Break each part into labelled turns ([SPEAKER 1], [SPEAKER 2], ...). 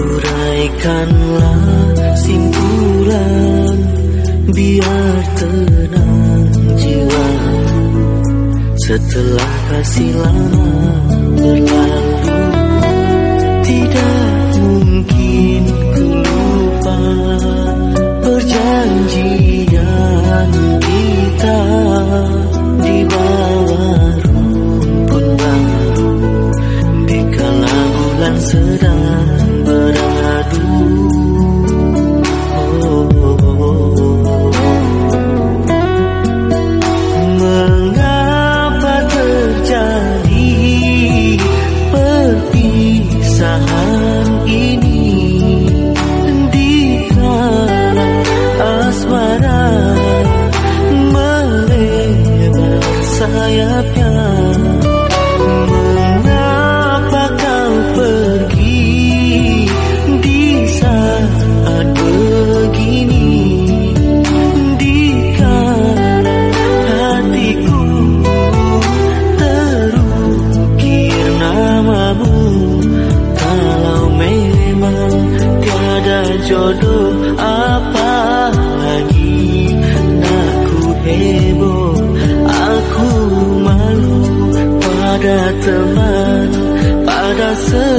[SPEAKER 1] Uraikanlah simpulan Biar tenang jiwa. Setelah kasih lama jodoh apa lagi? Nak ku heboh aku malu pada teman pada semua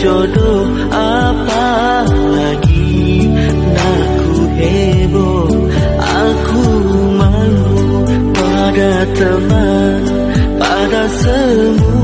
[SPEAKER 1] jodoh apa lagi? Naku heboh Aku malu pada teman Pada semua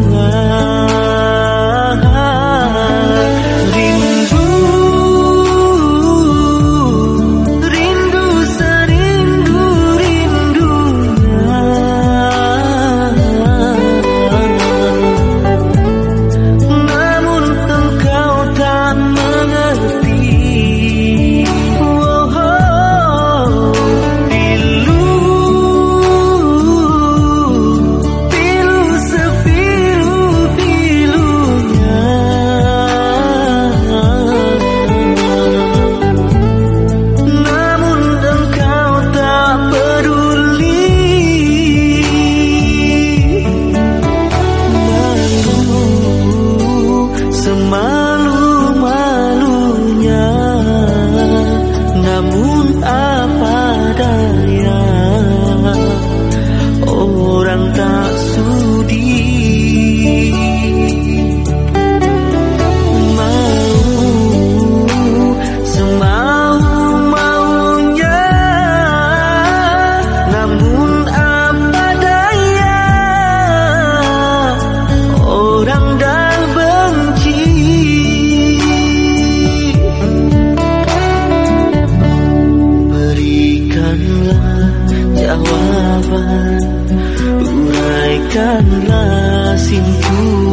[SPEAKER 1] bukanlah simpu